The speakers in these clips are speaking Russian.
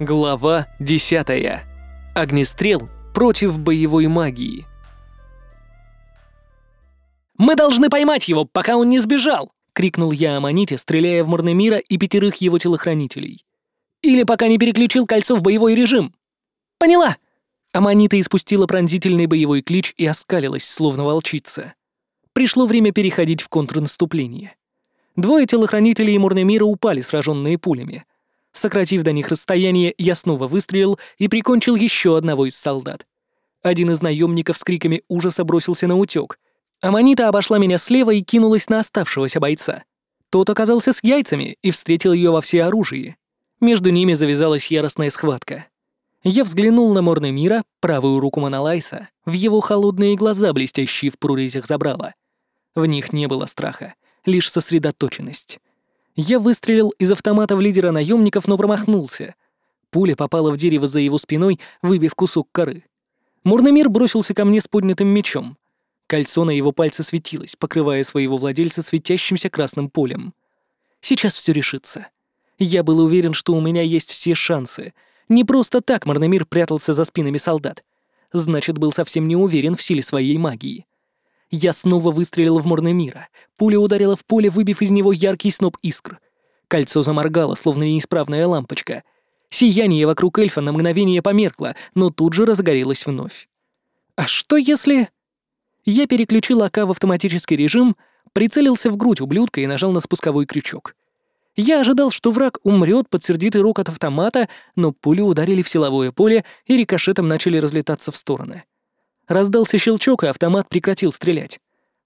Глава 10. Огнестрел против боевой магии. «Мы должны поймать его, пока он не сбежал!» — крикнул я Аманите, стреляя в Морнемира и пятерых его телохранителей. «Или пока не переключил кольцо в боевой режим!» «Поняла!» Аманита испустила пронзительный боевой клич и оскалилась, словно волчица. Пришло время переходить в контрнаступление. Двое телохранителей Морнемира упали, сраженные пулями. Сократив до них расстояние, я снова выстрелил и прикончил еще одного из солдат. Один из наемников с криками ужаса бросился на утек. Аманита обошла меня слева и кинулась на оставшегося бойца. Тот оказался с яйцами и встретил ее во всеоружии. Между ними завязалась яростная схватка. Я взглянул на Морны Мира, правую руку Монолайса, в его холодные глаза, блестящие в прорезях забрала. В них не было страха, лишь сосредоточенность. Я выстрелил из автомата в лидера наемников, но промахнулся. Пуля попала в дерево за его спиной, выбив кусок коры. Мурномир бросился ко мне с поднятым мечом. Кольцо на его пальце светилось, покрывая своего владельца светящимся красным полем. Сейчас все решится. Я был уверен, что у меня есть все шансы. Не просто так Марномир прятался за спинами солдат. Значит, был совсем не уверен в силе своей магии. Я снова выстрелил в Морнемира. Пуля ударила в поле, выбив из него яркий сноп искр. Кольцо заморгало, словно неисправная лампочка. Сияние вокруг эльфа на мгновение померкло, но тут же разгорелось вновь. А что если... Я переключил АК в автоматический режим, прицелился в грудь ублюдка и нажал на спусковой крючок. Я ожидал, что враг умрет под сердитый рок от автомата, но пули ударили в силовое поле и рикошетом начали разлетаться в стороны. Раздался щелчок, и автомат прекратил стрелять.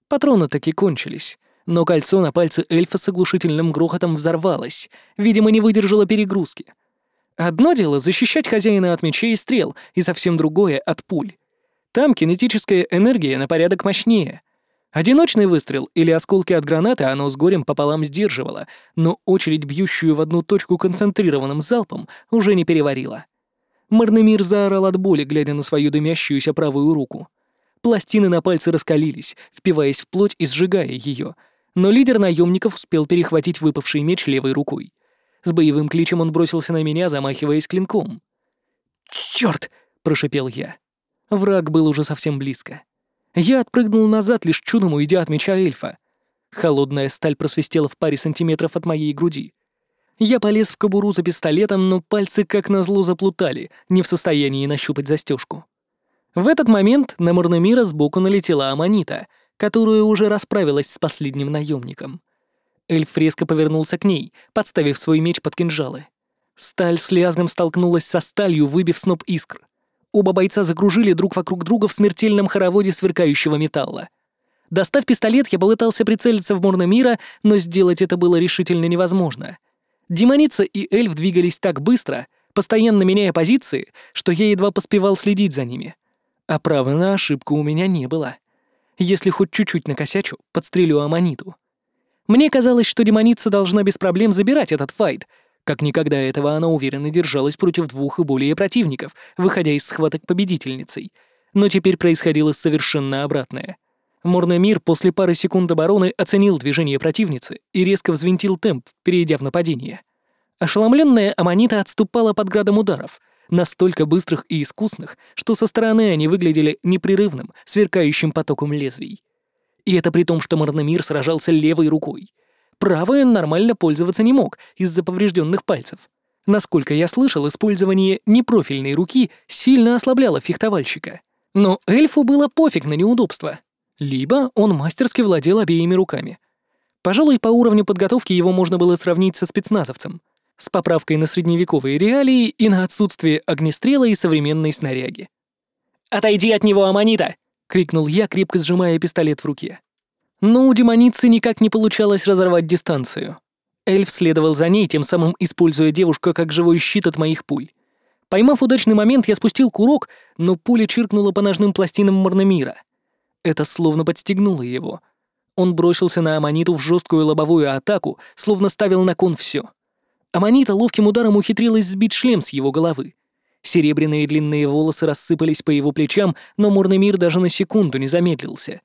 Патроны таки кончились, но кольцо на пальце эльфа с оглушительным грохотом взорвалось, видимо, не выдержало перегрузки. Одно дело — защищать хозяина от мечей и стрел, и совсем другое — от пуль. Там кинетическая энергия на порядок мощнее. Одиночный выстрел или осколки от гранаты оно с горем пополам сдерживало, но очередь, бьющую в одну точку концентрированным залпом, уже не переварила. Марнемир заорал от боли, глядя на свою дымящуюся правую руку. Пластины на пальце раскалились, впиваясь в плоть и сжигая ее, но лидер наемников успел перехватить выпавший меч левой рукой. С боевым кличем он бросился на меня, замахиваясь клинком. «Чёрт!» — прошипел я. Враг был уже совсем близко. Я отпрыгнул назад, лишь чудом уйдя от меча эльфа. Холодная сталь просвистела в паре сантиметров от моей груди. Я полез в кобуру за пистолетом, но пальцы как назло заплутали, не в состоянии нащупать застежку. В этот момент на Мурнемира сбоку налетела Аманита, которая уже расправилась с последним наемником. Эльф резко повернулся к ней, подставив свой меч под кинжалы. Сталь с лязгом столкнулась со сталью, выбив сноп искр. Оба бойца закружили друг вокруг друга в смертельном хороводе сверкающего металла. Достав пистолет, я попытался прицелиться в Мурнемира, но сделать это было решительно невозможно. Демоница и эльф двигались так быстро, постоянно меняя позиции, что я едва поспевал следить за ними. А права на ошибку у меня не было. Если хоть чуть-чуть накосячу, подстрелю Аманиту. Мне казалось, что демоница должна без проблем забирать этот файт. Как никогда этого она уверенно держалась против двух и более противников, выходя из схваток победительницей. Но теперь происходило совершенно обратное — Морный мир после пары секунд обороны оценил движение противницы и резко взвинтил темп, перейдя в нападение. Ошеломленная Аманита отступала под градом ударов, настолько быстрых и искусных, что со стороны они выглядели непрерывным, сверкающим потоком лезвий. И это при том, что Марномир сражался левой рукой. Правой он нормально пользоваться не мог из-за поврежденных пальцев. Насколько я слышал, использование непрофильной руки сильно ослабляло фехтовальщика. Но эльфу было пофиг на неудобства. Либо он мастерски владел обеими руками. Пожалуй, по уровню подготовки его можно было сравнить со спецназовцем, с поправкой на средневековые реалии и на отсутствие огнестрела и современной снаряги. «Отойди от него, Аманита!» — крикнул я, крепко сжимая пистолет в руке. Но у демоницы никак не получалось разорвать дистанцию. Эльф следовал за ней, тем самым используя девушку как живой щит от моих пуль. Поймав удачный момент, я спустил курок, но пуля чиркнула по ножным пластинам Морномира — это словно подстегнуло его. Он бросился на Аманиту в жесткую лобовую атаку, словно ставил на кон все. Аманита ловким ударом ухитрилась сбить шлем с его головы. Серебряные длинные волосы рассыпались по его плечам, но Мурный мир даже на секунду не замедлился.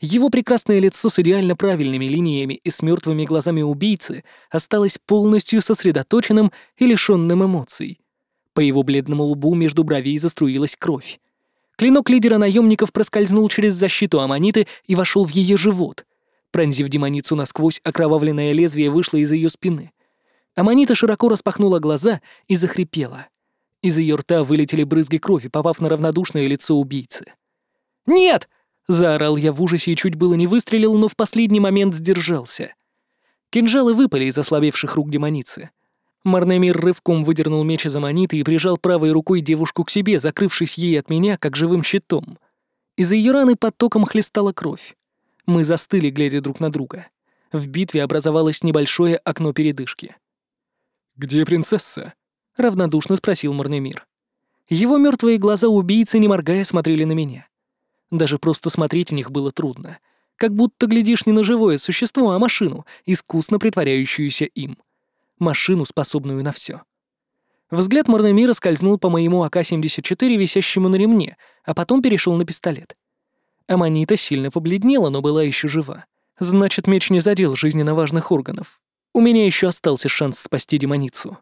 Его прекрасное лицо с идеально правильными линиями и с мертвыми глазами убийцы осталось полностью сосредоточенным и лишенным эмоций. По его бледному лбу между бровей заструилась кровь. Клинок лидера наемников проскользнул через защиту аммониты и вошел в ее живот. Пронзив демоницу насквозь, окровавленное лезвие вышло из ее спины. Аммонита широко распахнула глаза и захрипела. Из ее рта вылетели брызги крови, попав на равнодушное лицо убийцы. «Нет!» — заорал я в ужасе и чуть было не выстрелил, но в последний момент сдержался. Кинжалы выпали из ослабевших рук демоницы. Марнемир рывком выдернул меч из аммониты и прижал правой рукой девушку к себе, закрывшись ей от меня, как живым щитом. Из-за ее раны потоком хлестала кровь. Мы застыли, глядя друг на друга. В битве образовалось небольшое окно передышки. «Где принцесса?» — равнодушно спросил Марнемир. Его мертвые глаза убийцы, не моргая, смотрели на меня. Даже просто смотреть в них было трудно. Как будто глядишь не на живое существо, а машину, искусно притворяющуюся им машину, способную на все. Взгляд Марнемира скользнул по моему АК-74, висящему на ремне, а потом перешел на пистолет. Аманита сильно побледнела, но была еще жива. Значит, меч не задел жизненно важных органов. У меня еще остался шанс спасти демоницу.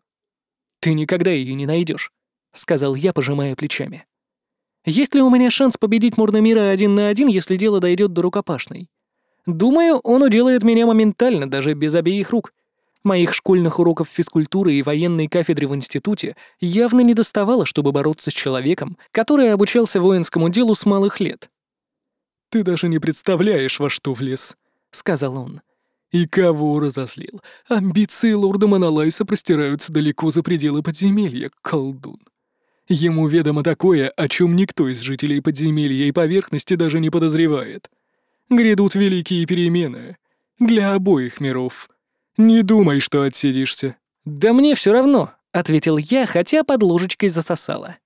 «Ты никогда ее не найдешь, сказал я, пожимая плечами. «Есть ли у меня шанс победить Мурнамира один на один, если дело дойдет до рукопашной? Думаю, он уделает меня моментально, даже без обеих рук. Моих школьных уроков физкультуры и военной кафедры в институте явно не доставало, чтобы бороться с человеком, который обучался воинскому делу с малых лет. «Ты даже не представляешь, во что влез», — сказал он. «И кого разозлил? Амбиции лорда Монолайса простираются далеко за пределы подземелья, колдун. Ему ведомо такое, о чем никто из жителей подземелья и поверхности даже не подозревает. Грядут великие перемены. Для обоих миров». «Не думай, что отсидишься». «Да мне все равно», — ответил я, хотя под ложечкой засосало.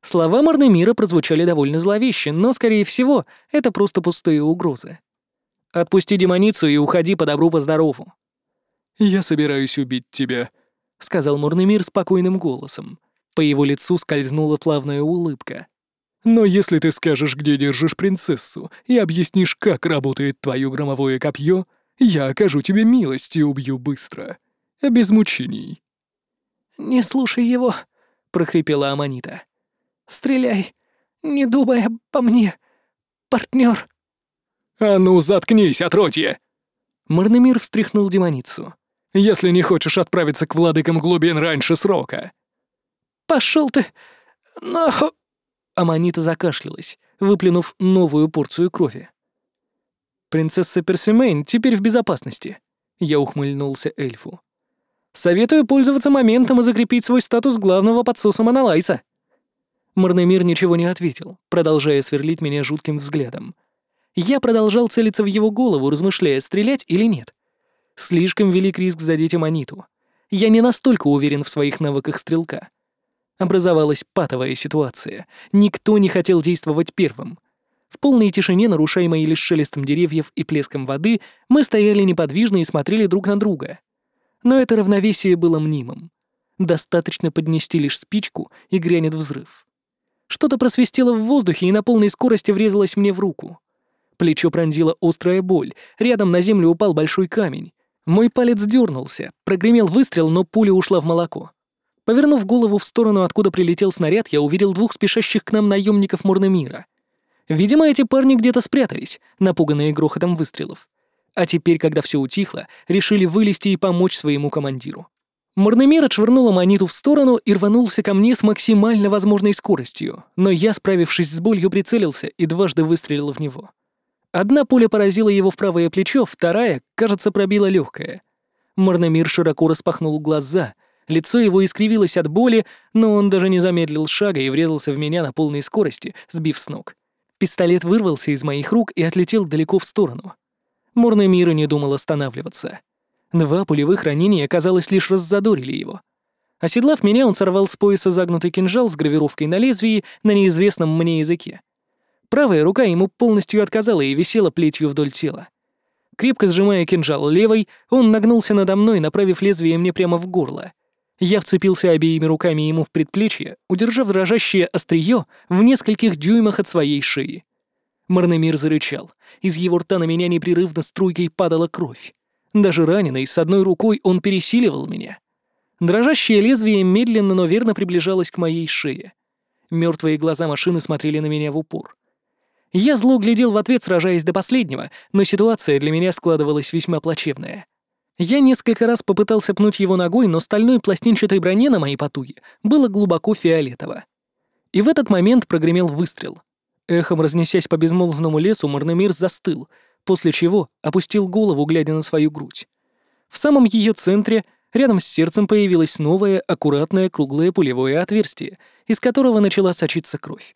Слова Марнемира прозвучали довольно зловеще, но, скорее всего, это просто пустые угрозы. «Отпусти демоницу и уходи по добру, по здорову». «Я собираюсь убить тебя», — сказал Мурнемир спокойным голосом. По его лицу скользнула плавная улыбка. «Но если ты скажешь, где держишь принцессу, и объяснишь, как работает твое громовое копье, я окажу тебе милость и убью быстро. Без мучений». «Не слушай его», — прохрипела Аманита. «Стреляй, не думая по мне, партнер. «А ну, заткнись, отродье!» Марнемир встряхнул демоницу. «Если не хочешь отправиться к владыкам глубин раньше срока». «Пошел ты! Наху!» Аманита закашлялась, выплюнув новую порцию крови. Принцесса Персимейн теперь в безопасности. Я ухмыльнулся эльфу. Советую пользоваться моментом и закрепить свой статус главного подсоса Монолайса. Марнемир ничего не ответил, продолжая сверлить меня жутким взглядом. Я продолжал целиться в его голову, размышляя, стрелять или нет. Слишком велик риск задеть Аманиту. Я не настолько уверен в своих навыках стрелка. Образовалась патовая ситуация. Никто не хотел действовать первым. В полной тишине, нарушаемой лишь шелестом деревьев и плеском воды, мы стояли неподвижно и смотрели друг на друга. Но это равновесие было мнимым. Достаточно поднести лишь спичку, и грянет взрыв. Что-то просвистело в воздухе и на полной скорости врезалось мне в руку. Плечо пронзила острая боль, рядом на землю упал большой камень. Мой палец дернулся, прогремел выстрел, но пуля ушла в молоко. Повернув голову в сторону, откуда прилетел снаряд, я увидел двух спешащих к нам наемников Мурнемира. Видимо, эти парни где-то спрятались, напуганные грохотом выстрелов. А теперь, когда все утихло, решили вылезти и помочь своему командиру. Марнемир отшвырнула монету в сторону и рванулся ко мне с максимально возможной скоростью, но я, справившись с болью, прицелился и дважды выстрелил в него. Одна пуля поразила его в правое плечо, вторая, кажется, пробила легкое. Марнемир широко распахнул глаза, лицо его искривилось от боли, но он даже не замедлил шага и врезался в меня на полной скорости, сбив с ног. Пистолет вырвался из моих рук и отлетел далеко в сторону. Мурный мир не думал останавливаться. Два пулевых ранения, казалось, лишь раззадорили его. Оседлав меня, он сорвал с пояса загнутый кинжал с гравировкой на лезвии на неизвестном мне языке. Правая рука ему полностью отказала и висела плетью вдоль тела. Крепко сжимая кинжал левой, он нагнулся надо мной, направив лезвие мне прямо в горло. Я вцепился обеими руками ему в предплечье, удержав дрожащее острие в нескольких дюймах от своей шеи. Марнемир зарычал. Из его рта на меня непрерывно струйкой падала кровь. Даже раненый, с одной рукой он пересиливал меня. Дрожащее лезвие медленно, но верно приближалось к моей шее. Мертвые глаза машины смотрели на меня в упор. Я зло глядел в ответ, сражаясь до последнего, но ситуация для меня складывалась весьма плачевная. Я несколько раз попытался пнуть его ногой, но стальной пластинчатой броне на моей потуге было глубоко фиолетово. И в этот момент прогремел выстрел. Эхом разнесясь по безмолвному лесу, Марнемир застыл, после чего опустил голову, глядя на свою грудь. В самом ее центре, рядом с сердцем, появилось новое, аккуратное круглое пулевое отверстие, из которого начала сочиться кровь.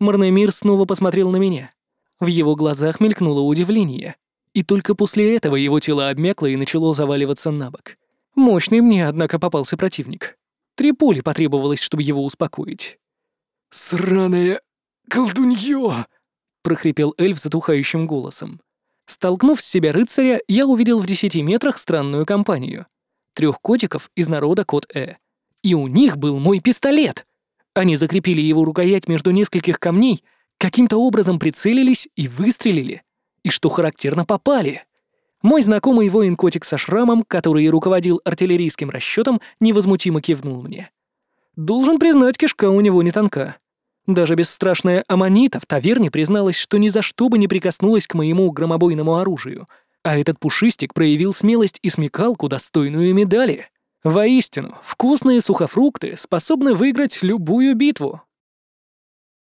Марнемир снова посмотрел на меня. В его глазах мелькнуло удивление. И только после этого его тело обмякло и начало заваливаться на бок. Мощный мне, однако, попался противник. Три пули потребовалось, чтобы его успокоить. «Сраное колдуньё!» — прохрипел эльф затухающим голосом. Столкнув с себя рыцаря, я увидел в десяти метрах странную компанию. Трех котиков из народа Кот-Э. И у них был мой пистолет! Они закрепили его рукоять между нескольких камней, каким-то образом прицелились и выстрелили. И что характерно, попали. Мой знакомый воин-котик со шрамом, который руководил артиллерийским расчетом, невозмутимо кивнул мне. Должен признать, кишка у него не тонка. Даже бесстрашная Аманита в таверне призналась, что ни за что бы не прикоснулась к моему громобойному оружию, а этот пушистик проявил смелость и смекалку, достойную медали. Воистину, вкусные сухофрукты способны выиграть любую битву.